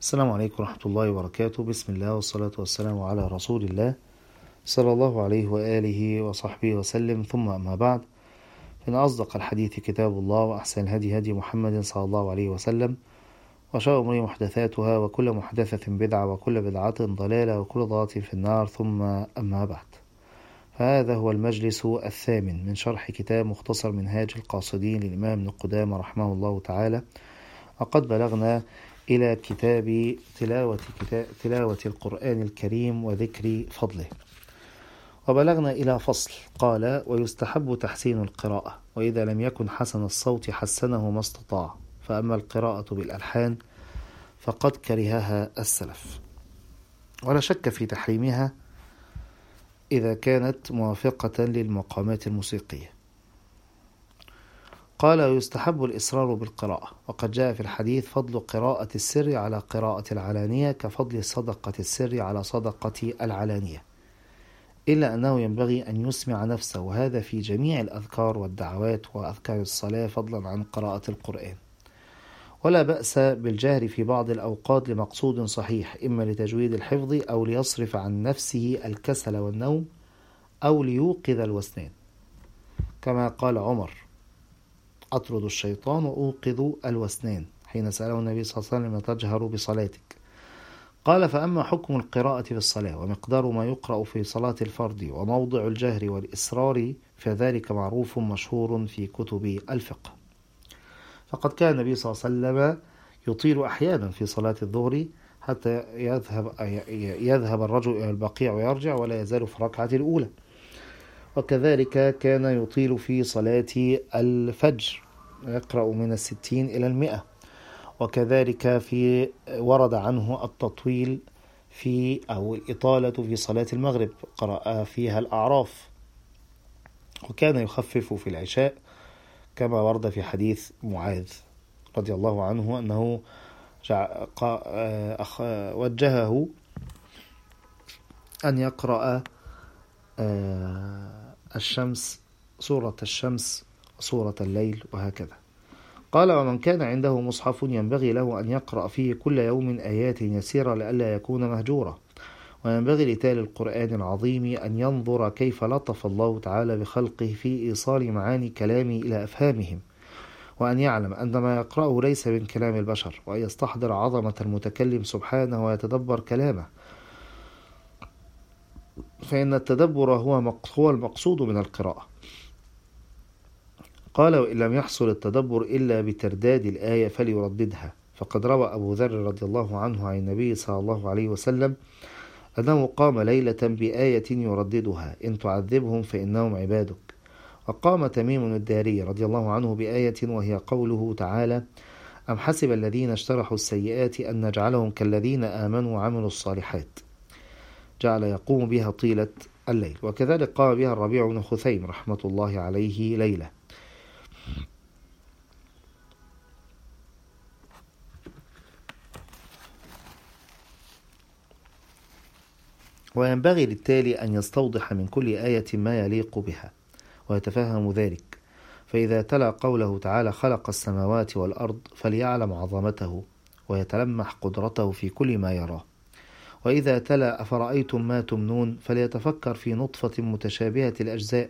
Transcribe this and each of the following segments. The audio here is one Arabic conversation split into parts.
السلام عليكم ورحمة الله وبركاته. بسم الله والصلاة والسلام على رسول الله صلى الله عليه وآله وصحبه وسلم. ثم أما بعد فإن أصدق الحديث كتاب الله وأحسن الهدي هدي محمد صلى الله عليه وسلم وشر أمور محدثاتها وكل محدثة بدعة وكل بدعة ضلالة وكل ضلالة في النار. ثم أما بعد فهذا هو المجلس الثامن من شرح كتاب مختصر منهاج القاصدين للإمام ابن رحمه الله تعالى. وقد بلغنا إلى كتاب تلاوة, كتاب تلاوة القرآن الكريم وذكر فضله. وبلغنا إلى فصل. قال ويستحب تحسين القراءة وإذا لم يكن حسن الصوت حسنه ما استطاع. فأما القراءة بالألحان فقد كرهها السلف. ولا شك في تحريمها إذا كانت موافقة للمقامات الموسيقية. قال ويستحب الإصرار بالقراءة. وقد جاء في الحديث فضل قراءة السر على قراءة العلانية كفضل صدقة السر على صدقة العلانية إلا أنه ينبغي أن يسمع نفسه وهذا في جميع الأذكار والدعوات وأذكار الصلاة فضلا عن قراءة القرآن. ولا بأس بالجهر في بعض الأوقات لمقصود صحيح إما لتجويد الحفظ أو ليصرف عن نفسه الكسل والنوم أو ليوقظ الوسنان كما قال عمر أطرد الشيطان وأوقظ الوسنان حين سأله النبي صلى الله عليه وسلم تجهر بصلاتك. قال فأما حكم القراءة في الصلاة ومقدار ما يقرأ في صلاة الفرد وموضع الجهر والإسرار فذلك معروف مشهور في كتب الفقه. فقد كان النبي صلى الله عليه وسلم يطيل أحيانا في صلاة الظهر حتى يذهب يذهب الرجل إلى البقيع ويرجع ولا يزال في الركعة الأولى. وكذلك كان يطيل في صلاة الفجر يقرأ من الستين إلى المئة. وكذلك في ورد عنه التطويل في أو الإطالة في صلاة المغرب قرأ فيها الأعراف. وكان يخفف في العشاء كما ورد في حديث معاذ رضي الله عنه أنه وجهه أن يقرأ الشمس سورة الشمس وسورة الليل وهكذا. قال ومن كان عنده مصحف ينبغي له أن يقرأ فيه كل يوم آيات يسيرة لئلا يكون مهجورا. وينبغي لتال القرآن العظيم أن ينظر كيف لطف الله تعالى بخلقه في إيصال معاني كلامه إلى أفهامهم. وأن يعلم أن ما يقرأه ليس من كلام البشر وأن يستحضر عظمة المتكلم سبحانه ويتدبر كلامه. فإن التدبر هو هو المقصود من القراءة. قال وإن لم يحصل التدبر إلا بترداد الآية فليرددها. فقد روى أبو ذر رضي الله عنه عن النبي صلى الله عليه وسلم أنه قام ليلة بآية يرددها. إن تعذبهم فإنهم عبادك. وقام تميم الداري رضي الله عنه بآية وهي قوله تعالى أم حسب الذين اشترحوا السيئات أن نجعلهم كالذين آمنوا وعملوا الصالحات؟ جعل يقوم بها طيلة الليل. وكذلك قام بها الربيع بن خثيم رحمة الله عليه ليلة. وينبغي للتالي أن يستوضح من كل آية ما يليق بها ويتفهم ذلك. فإذا تلا قوله تعالى خلق السماوات والأرض فليعلم عظمته ويتلمح قدرته في كل ما يراه. وإذا تلا أفرأيتم ما تمنون فليتفكر في نطفة متشابهة الأجزاء.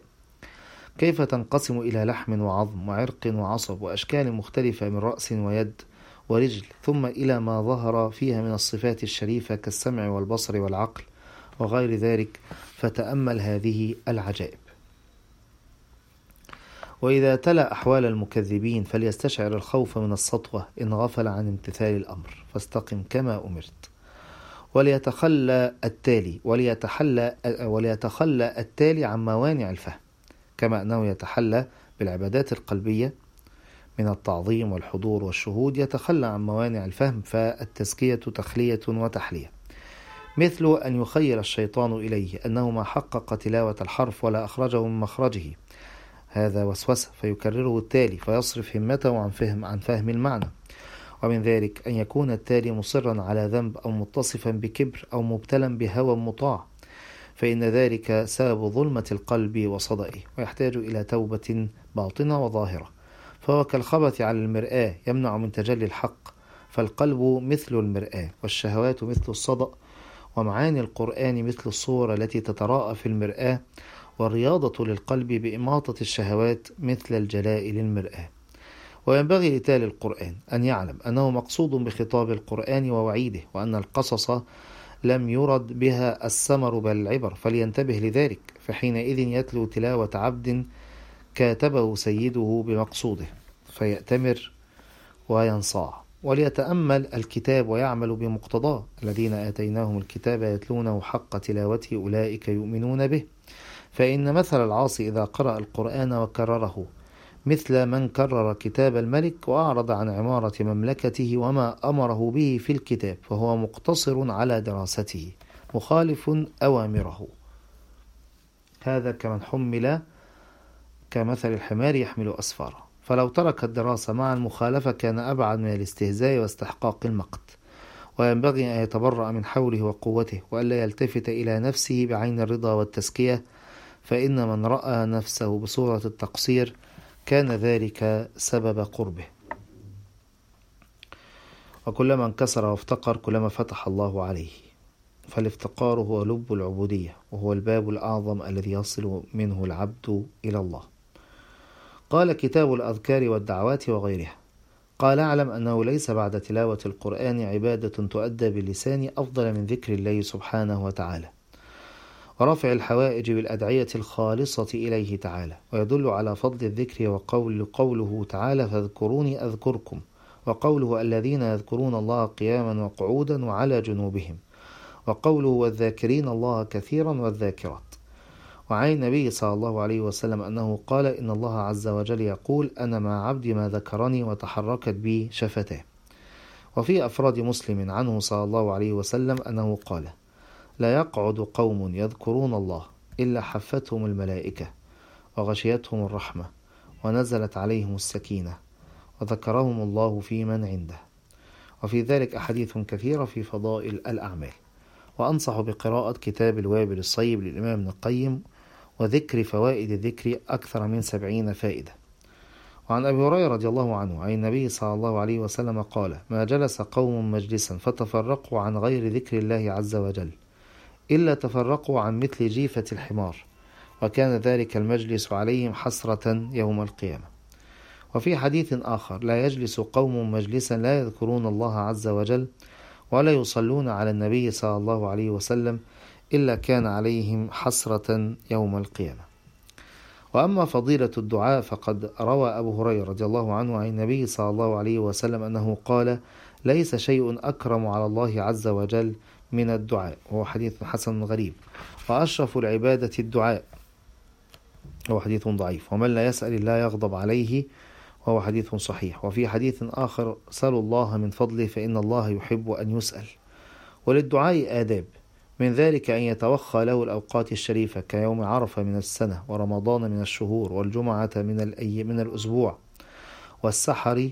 كيف تنقسم إلى لحم وعظم وعرق وعصب وأشكال مختلفة من رأس ويد ورجل ثم إلى ما ظهر فيها من الصفات الشريفة كالسمع والبصر والعقل وغير ذلك فتأمل هذه العجائب. وإذا تلا أحوال المكذبين فليستشعر الخوف من السطوة إن غفل عن امتثال الأمر فاستقم كما أمرت. وليتخلى التالي وليتحلى وليتخلى التالي عن موانع الفهم كما أنه يتحلى بالعبادات القلبية من التعظيم والحضور والشهود يتخلى عن موانع الفهم فالتزكية تخلية وتحلية. مثل أن يخيل الشيطان إليه أنه ما حقق تلاوة الحرف ولا أخرجه من مخرجه. هذا وسوسة فيكرره التالي فيصرف همته عن فهم عن فهم المعنى. ومن ذلك أن يكون التالي مصرا على ذنب أو متصفا بكبر أو مبتلا بهوى مطاع فإن ذلك سبب ظلمة القلب وصدئه ويحتاج إلى توبة باطنة وظاهرة. فهو كالخبث على المرآة يمنع من تجلي الحق فالقلب مثل المرآة والشهوات مثل الصدأ ومعاني القرآن مثل الصور التي تتراءى في المرآة والرياضة للقلب بإماطة الشهوات مثل الجلاء للمرآة. وينبغي لتالي القرآن أن يعلم أنه مقصود بخطاب القرآن ووعيده وأن القصص لم يرد بها السمر بل العبر. فلينتبه لذلك فحينئذ يتلو تلاوة عبد كاتبه سيده بمقصوده فيأتمر وينصاع. وليتأمل الكتاب ويعمل بمقتضاه. الذين آتيناهم الكتاب يتلونه حق تلاوته أولئك يؤمنون به. فإن مثل العاصي إذا قرأ القرآن وكرره مثل من كرر كتاب الملك وأعرض عن عمارة مملكته وما أمره به في الكتاب فهو مقتصر على دراسته مخالف أوامره. هذا كمن حمل كمثل الحمار يحمل أسفاره. فلو ترك الدراسة مع المخالفة كان أبعد من الاستهزاء واستحقاق المقت. وينبغي أن يتبرأ من حوله وقوته وألا يلتفت إلى نفسه بعين الرضا والتزكية فإن من رأى نفسه بصورة التقصير كان ذلك سبب قربه. وكلما انكسر وافتقر كلما فتح الله عليه. فالافتقار هو لب العبودية وهو الباب الأعظم الذي يصل منه العبد إلى الله. قال كتاب الأذكار والدعوات وغيرها. قال أعلم أنه ليس بعد تلاوة القرآن عبادة تؤدى باللسان أفضل من ذكر الله سبحانه وتعالى. ورفع الحوائج بالأدعية الخالصة إليه تعالى ويدل على فضل الذكر وقول قوله تعالى فاذكروني أذكركم وقوله الذين يذكرون الله قياما وقعودا وعلى جنوبهم وقوله والذاكرين الله كثيرا والذاكرات وعن النبي صلى الله عليه وسلم أنه قال إن الله عز وجل يقول أنا مع عبدي ما ذكرني وتحركت بي شفتاه وفي أفراد مسلم عنه صلى الله عليه وسلم أنه قال لا يقعد قوم يذكرون الله إلا حفتهم الملائكة وغشيتهم الرحمة ونزلت عليهم السكينة وذكرهم الله في من عنده. وفي ذلك أحاديث كثيرة في فضائل الأعمال. وأنصح بقراءة كتاب الوابل الصيب للإمام ابن القيم وذكر فوائد الذكر أكثر من سبعين فائدة. وعن أبي هريرة رضي الله عنه عن النبي صلى الله عليه وسلم قال ما جلس قوم مجلسا فتفرقوا عن غير ذكر الله عز وجل إلا تفرقوا عن مثل جيفة الحمار وكان ذلك المجلس عليهم حسرة يوم القيامة. وفي حديث آخر لا يجلس قوم مجلسا لا يذكرون الله عز وجل ولا يصلون على النبي صلى الله عليه وسلم إلا كان عليهم حسرة يوم القيامة. وأما فضيلة الدعاء فقد روى أبو هريرة رضي الله عنه عن النبي صلى الله عليه وسلم أنه قال ليس شيء أكرم على الله عز وجل من الدعاء وهو حديث حسن غريب. وأشرف العبادة الدعاء وهو حديث ضعيف. ومن لا يسأل الله يغضب عليه وهو حديث صحيح. وفي حديث آخر سلوا الله من فضله فإن الله يحب أن يسأل. وللدعاء آداب. من ذلك أن يتوخى له الأوقات الشريفة كيوم عرفة من السنة ورمضان من الشهور والجمعة من الأي من الأسبوع. والسحر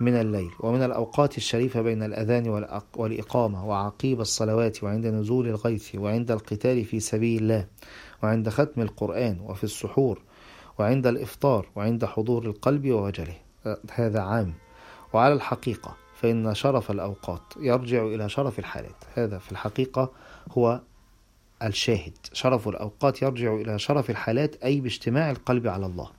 من الليل ومن الأوقات الشريفة بين الأذان والإقامة وعقيب الصلوات وعند نزول الغيث وعند القتال في سبيل الله وعند ختم القرآن وفي السحور وعند الإفطار وعند حضور القلب ووجله. هذا عام. وعلى الحقيقة فإن شرف الأوقات يرجع إلى شرف الحالات. هذا في الحقيقة هو الشاهد. شرف الأوقات يرجع إلى شرف الحالات أي باجتماع القلب على الله.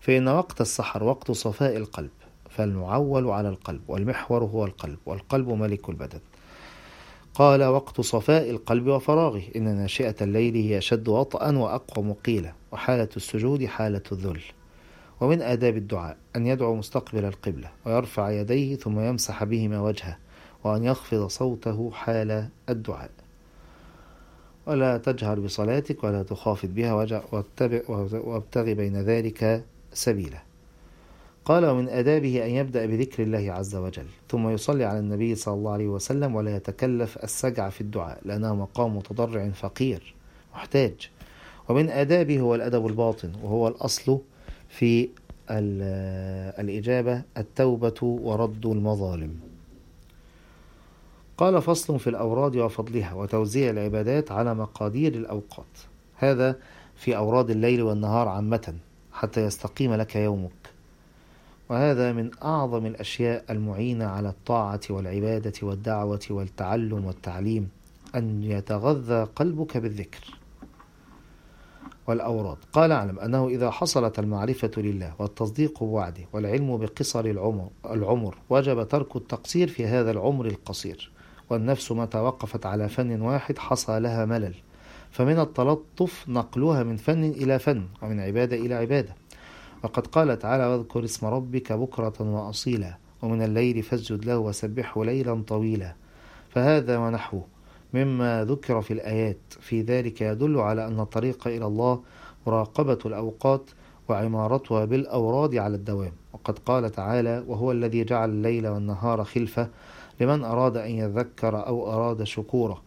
فإن وقت السحر وقت صفاء القلب فالمعول على القلب والمحور هو القلب والقلب ملك البدن. قال وقت صفاء القلب وفراغه. إن ناشئة الليل هي أشد وطئا وأقوى مقيلة وحالة السجود حالة الذل. ومن آداب الدعاء أن يدعو مستقبل القبلة ويرفع يديه ثم يمسح بهما وجهه وأن يخفض صوته حال الدعاء. ولا تجهر بصلاتك ولا تخافت بها وابتغ بين ذلك سبيلا. قال ومن آدابه أن يبدأ بذكر الله عز وجل ثم يصلي على النبي صلى الله عليه وسلم ولا يتكلف السجع في الدعاء لأنه مقام متضرع فقير محتاج. ومن آدابه هو الأدب الباطن وهو الأصل في الإجابة التوبة ورد المظالم. قال فصل في الأوراد وفضلها وتوزيع العبادات على مقادير الأوقات. هذا في أوراد الليل والنهار عامة حتى يستقيم لك يومك. وهذا من أعظم الأشياء المعينة على الطاعة والعبادة والدعوة والتعلم والتعليم أن يتغذى قلبك بالذكر والأوراد. قال أعلم أنه إذا حصلت المعرفة لله والتصديق بوعده والعلم بقصر العمر, العمر وجب ترك التقصير في هذا العمر القصير والنفس متى وقفت على فن واحد حصى لها ملل فمن التلطف نقلها من فن إلى فن ومن عبادة إلى عبادة. وقد قال تعالى واذكر اسم ربك بكرة وأصيلا ومن الليل فاسجد له وسبحه ليلا طويلا. فهذا ونحوه مما ذكر في الآيات. في ذلك يدل على أن الطريق إلى الله مراقبة الأوقات وعمارتها بالأوراد على الدوام. وقد قال تعالى وهو الذي جعل الليل والنهار خلفة لمن أراد أن يذكر أو أراد شكورا.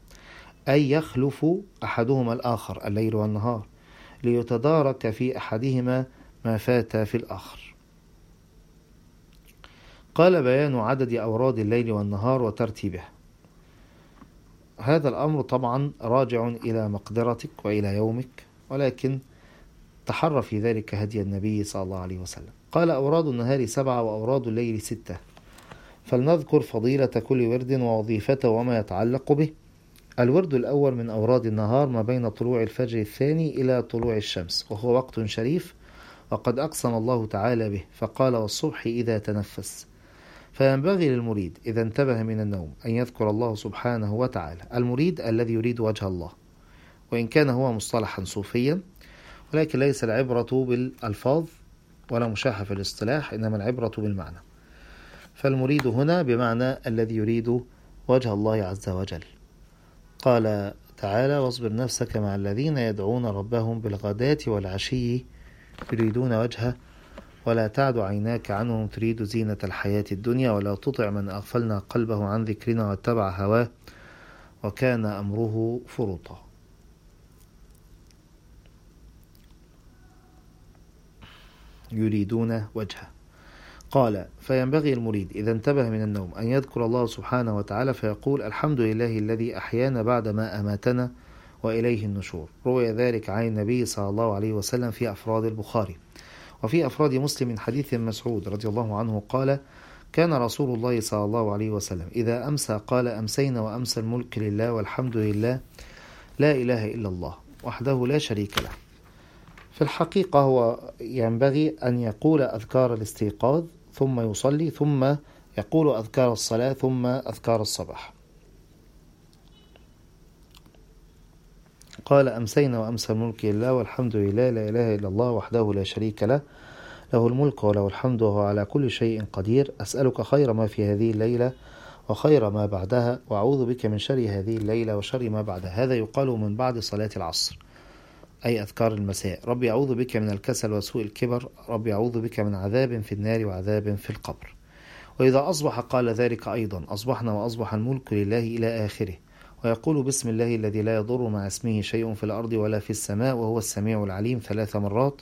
أي يخلف أحدهما الآخر الليل والنهار. ليتدارك في أحدهما ما فات في الآخر. قال بيان عدد أوراد الليل والنهار وترتيبها. هذا الأمر طبعا راجع إلى مقدرتك وإلى يومك ولكن تحرى في ذلك هدي النبي صلى الله عليه وسلم. قال أوراد النهار سبعة وأوراد الليل ستة. فلنذكر فضيلة كل ورد ووظيفته وما يتعلق به. الورد الأول من أوراد النهار ما بين طلوع الفجر الثاني إلى طلوع الشمس وهو وقت شريف وقد أقسم الله تعالى به فقال والصبح إذا تنفس. فينبغي للمريد إذا انتبه من النوم أن يذكر الله سبحانه وتعالى المريد الذي يريد وجه الله وإن كان هو مصطلحا صوفيا ولكن ليس العبرة بالألفاظ ولا مشاحة في الاصطلاح إنما العبرة بالمعنى. فالمريد هنا بمعنى الذي يريد وجه الله عز وجل. قال تعالى واصبر نفسك مع الذين يدعون ربهم بالغداة والعشي يريدون وجهه ولا تعد عيناك عنهم تريد زينة الحياة الدنيا ولا تطع من أغفلنا قلبه عن ذكرنا واتبع هواه. وكان أمره فرطا يريدون وجهه. قال فينبغي المريد إذا انتبه من النوم أن يذكر الله سبحانه وتعالى فيقول الحمد لله الذي أحيانا بعد ما أماتنا وإليه النشور. روي ذلك عن النبي صلى الله عليه وسلم في أفراد البخاري. وفي أفراد مسلم من حديث مسعود رضي الله عنه قال كان رسول الله صلى الله عليه وسلم إذا أمسى قال أمسينا وأمسى الملك لله والحمد لله لا إله إلا الله وحده لا شريك له. في الحقيقة هو ينبغي أن يقول أذكار الاستيقاظ ثم يصلي ثم يقول أذكار الصلاة ثم أذكار الصباح. قال أمسينا وأمسى الملك لله والحمد لله لا إله إلا الله وحده لا شريك له له الملك وله الحمد وهو على كل شيء قدير. أسألك خير ما في هذه الليلة وخير ما بعدها وأعوذ بك من شر هذه الليلة وشر ما بعدها. هذا يقال من بعد صلاة العصر أي أذكار المساء. ربي أعوذ بك من الكسل وسوء الكبر ربي أعوذ بك من عذاب في النار وعذاب في القبر. وإذا أصبح قال ذلك أيضا أصبحنا وأصبح الملك لله إلى آخره. ويقول بسم الله الذي لا يضر مع اسمه شيء في الأرض ولا في السماء وهو السميع العليم ثلاث مرات.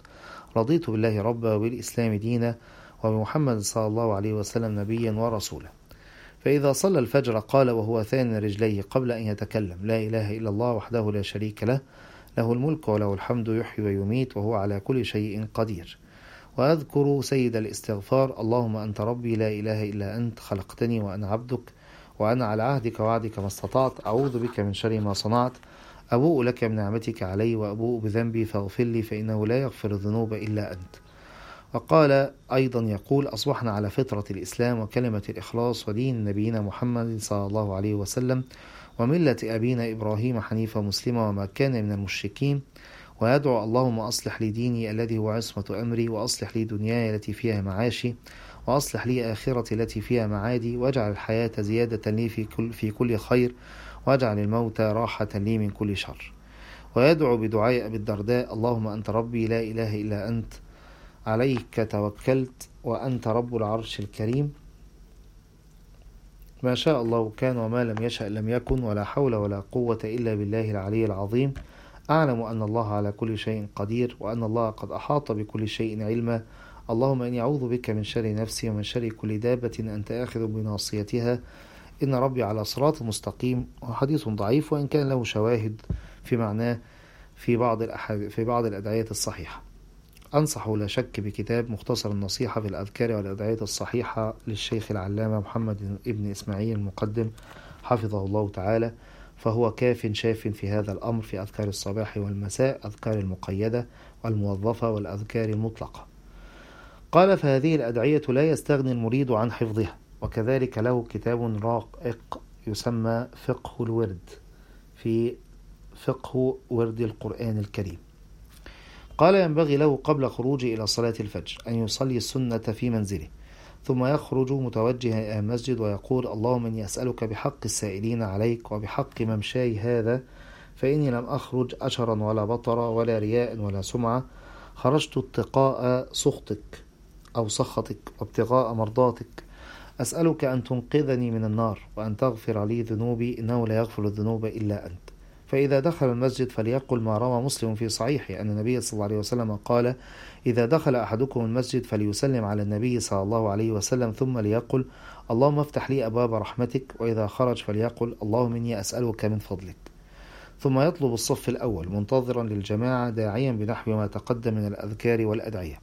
رضيت بالله ربا وبالإسلام دينا وبمحمد صلى الله عليه وسلم نبيا ورسولا. فإذا صلى الفجر قال وهو ثاني رجليه قبل أن يتكلم لا إله إلا الله وحده لا شريك له له الملك وله الحمد يحيي ويميت وهو على كل شيء قدير. وأذكر سيد الاستغفار اللهم أنت ربي لا إله إلا أنت خلقتني وأنا عبدك. وأنا على عهدك وعدك ما استطعت أعوذ بك من شر ما صنعت. أبوء لك بنعمتك علي وأبوء بذنبي فاغفر لي فإنه لا يغفر الذنوب إلا أنت. وقال أيضا يقول أصبحنا على فطرة الإسلام وكلمة الإخلاص ودين نبينا محمد صلى الله عليه وسلم وملة أبينا إبراهيم حنيفا مسلما وما كان من المشركين. ويدعو اللهم أصلح لي ديني الذي هو عصمة أمري وأصلح لي دنياي التي فيها معاشي. وأصلح لي آخرتي التي فيها معادي واجعل الحياة زيادة لي في كل, في كل خير واجعل الموت راحة لي من كل شر. ويدعو بدعاء أبي الدرداء اللهم أنت ربي لا إله إلا أنت عليك توكلت وأنت رب العرش الكريم. ما شاء الله كان وما لم يشأ لم يكن ولا حول ولا قوة إلا بالله العلي العظيم. أعلم أن الله على كل شيء قدير وأن الله قد أحاط بكل شيء علما. اللهم إني أعوذ بك من شر نفسي ومن شر كل دابة أنت آخذ بناصيتها. إن ربي على صراط مستقيم. وحديث ضعيف وإن كان له شواهد في معناه في بعض في بعض الأدعية الصحيحة. أنصح لا شك بكتاب مختصر النصيحة في الأذكار والأدعية الصحيحة للشيخ العلامة محمد ابن إسماعيل المقدم حفظه الله تعالى. فهو كاف شاف في هذا الأمر في أذكار الصباح والمساء أذكار المقيدة والموظفة والأذكار المطلقة. قال فهذه الأدعية لا يستغني المريد عن حفظها وكذلك له كتاب رائق يسمى فقه الورد في فقه ورد القرآن الكريم. قال ينبغي له قبل خروجه إلى صلاة الفجر أن يصلي السنة في منزله ثم يخرج متوجها إلى المسجد ويقول اللهم إني أسألك بحق السائلين عليك وبحق ممشاي هذا فإني لم أخرج أشرا ولا بطرا ولا رياء ولا سمعة خرجت اتقاء سخطك. أو سخطك وابتغاء مرضاتك أسألك أن تنقذني من النار وأن تغفر لي ذنوبي إنه لا يغفر الذنوب إلا أنت. فإذا دخل المسجد فليقل ما روى مسلم في صحيحه أن النبي صلى الله عليه وسلم قال إذا دخل أحدكم المسجد فليسلم على النبي صلى الله عليه وسلم ثم ليقل اللهم افتح لي أبواب رحمتك وإذا خرج فليقل اللهم إني أسألك من فضلك. ثم يطلب الصف الأول منتظرا للجماعة داعيا بنحو ما تقدم من الأذكار والأدعية.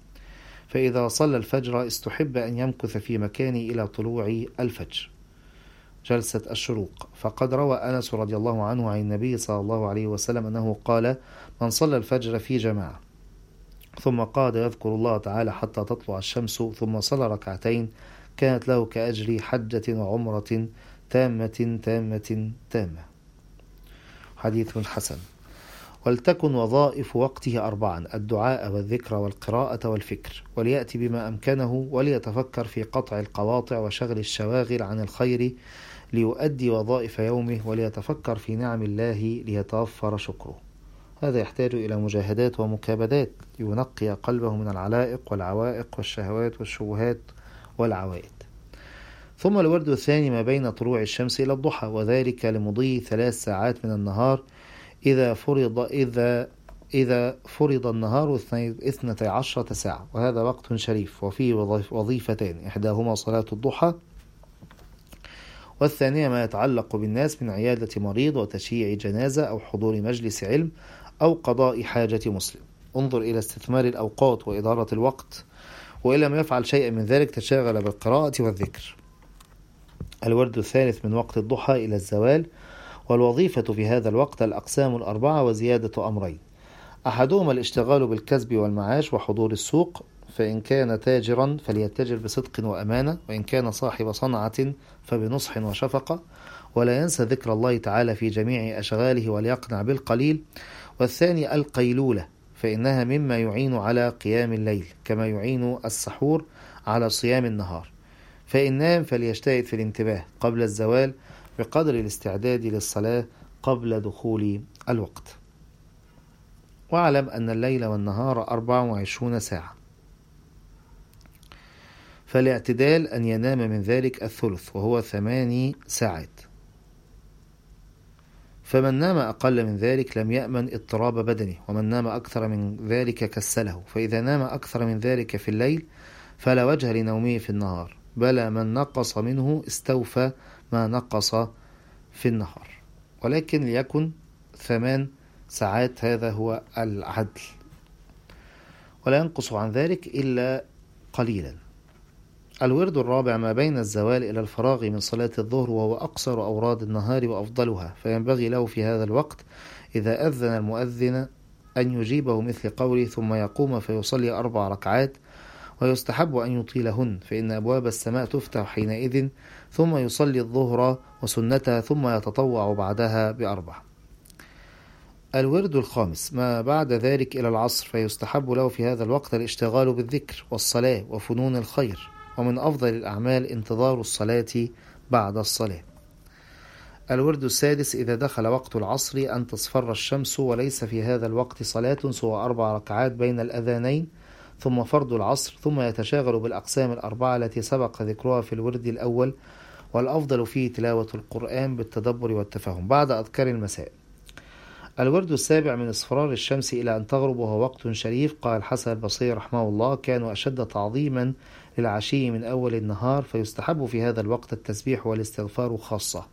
فإذا صلى الفجر استحب أن يمكث في مكانه إلى طلوع الفجر. جلسة الشروق. فقد روى أنس رضي الله عنه عن النبي صلى الله عليه وسلم أنه قال من صلى الفجر في جماعة ثم قاد يذكر الله تعالى حتى تطلع الشمس ثم صلى ركعتين كانت له كأجر حجة وعمرة تامة تامة تامة. حديث حسن. ولتكن وظائف وقته أربعا الدعاء والذكر والقراءة والفكر. وليأتي بما أمكنه وليتفكر في قطع القواطع وشغل الشواغل عن الخير ليؤدي وظائف يومه وليتفكر في نعم الله ليتوفر شكره. هذا يحتاج إلى مجاهدات ومكابدات لينقي قلبه من العلائق والعوائق والشهوات والشبهات والعوائد. ثم الورد الثاني ما بين طلوع الشمس إلى الضحى وذلك لمضي ثلاث ساعات من النهار إذا فرض إذا إذا فرض النهار اثنتي عشرة ساعة. وهذا وقت شريف وفيه وظيفتان إحداهما صلاة الضحى والثانية ما يتعلق بالناس من عيادة مريض وتشييع جنازة أو حضور مجلس علم أو قضاء حاجة مسلم. انظر إلى استثمار الأوقات وإدارة الوقت وإن لم يفعل شيئا من ذلك تشاغل بالقراءة والذكر. الورد الثالث من وقت الضحى إلى الزوال والوظيفة في هذا الوقت الأقسام الأربعة وزيادة أمرين. أحدهما الاشتغال بالكسب والمعاش وحضور السوق فإن كان تاجرا فليتجر بصدق وأمانة وإن كان صاحب صنعة فبنصح وشفقة. ولا ينسى ذكر الله تعالى في جميع أشغاله وليقنع بالقليل. والثاني القيلولة فإنها مما يعين على قيام الليل كما يعين السحور على صيام النهار. فإن نام فليجتهد في الانتباه قبل الزوال بقدر الاستعداد للصلاة قبل دخول الوقت. واعلم أن الليل والنهار أربع وعشرون ساعة. فالاعتدال أن ينام من ذلك الثلث وهو ثماني ساعات. فمن نام أقل من ذلك لم يأمن اضطراب بدنه ومن نام أكثر من ذلك كسله فإذا نام أكثر من ذلك في الليل فلا وجه لنومه في النهار بل من نقص منه استوفى ما نقص في النهار. ولكن ليكن ثمان ساعات هذا هو العدل. ولا ينقص عن ذلك إلا قليلا. الورد الرابع ما بين الزوال إلى الفراغ من صلاة الظهر وهو أقصر أوراد النهار وأفضلها. فينبغي له في هذا الوقت إذا أذن المؤذن أن يجيبه مثل قوله ثم يقوم فيصلي أربع ركعات ويستحب أن يطيلهن. فإن أبواب السماء تفتح حينئذ ثم يصلي الظهر وسنتها ثم يتطوع بعدها بأربع الورد الخامس ما بعد ذلك إلى العصر فيستحب له في هذا الوقت الاشتغال بالذكر والصلاة وفنون الخير ومن أفضل الأعمال انتظار الصلاة بعد الصلاة. الورد السادس إذا دخل وقت العصر أن تصفر الشمس وليس في هذا الوقت صلاة سوى أربع ركعات بين الأذانين ثم فرض العصر ثم يتشاغل بالأقسام الأربعة التي سبق ذكرها في الورد الأول والأفضل فيه تلاوة القرآن بالتدبر والتفهم. بعد أذكار المساء الورد السابع من اصفرار الشمس إلى أن تغرب وهو وقت شريف قال حسن البصري رحمه الله كانوا أشد تعظيما للعشي من أول النهار فيستحب في هذا الوقت التسبيح والاستغفار خاصة.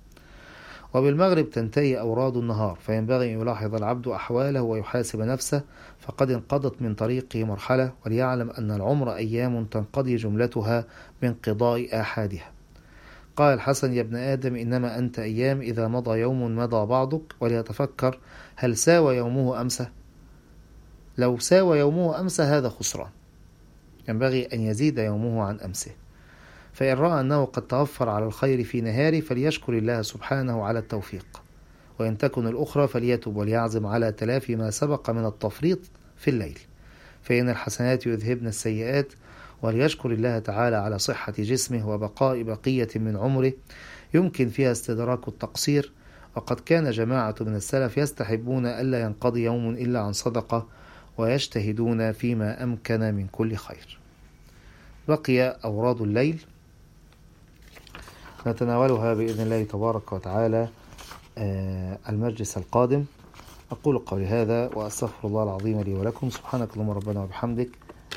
وبالمغرب تنتهي أوراد النهار فينبغي أن يلاحظ العبد أحواله ويحاسب نفسه فقد انقضت من طريقه مرحلة وليعلم أن العمر أيام تنقضي جملتها من قضاء آحادها قال الحسن يا ابن آدم إنما أنت أيام إذا مضى يوم مضى بعضك وليتفكر هل ساوى يومه أمسه لو ساوى يومه أمس هذا خسران. ينبغي أن يزيد يومه عن أمسه. فإن رأى أنه قد توفر على الخير في نهاره فليشكر الله سبحانه على التوفيق. وإن تكن الأخرى فليتب وليعزم على تلافي ما سبق من التفريط في الليل. فإن الحسنات يذهبن السيئات وليشكر الله تعالى على صحة جسمه وبقاء بقية من عمره. يمكن فيها استدراك التقصير. وقد كان جماعة من السلف يستحبون ألا ينقضي يوم إلا عن صدقة ويجتهدون فيما أمكن من كل خير. بقي أوراد الليل. نتناولها بإذن الله تبارك وتعالى المجلس القادم. أقول قولي هذا وأستغفر الله العظيم لي ولكم. سبحانك اللهم ربنا وبحمدك.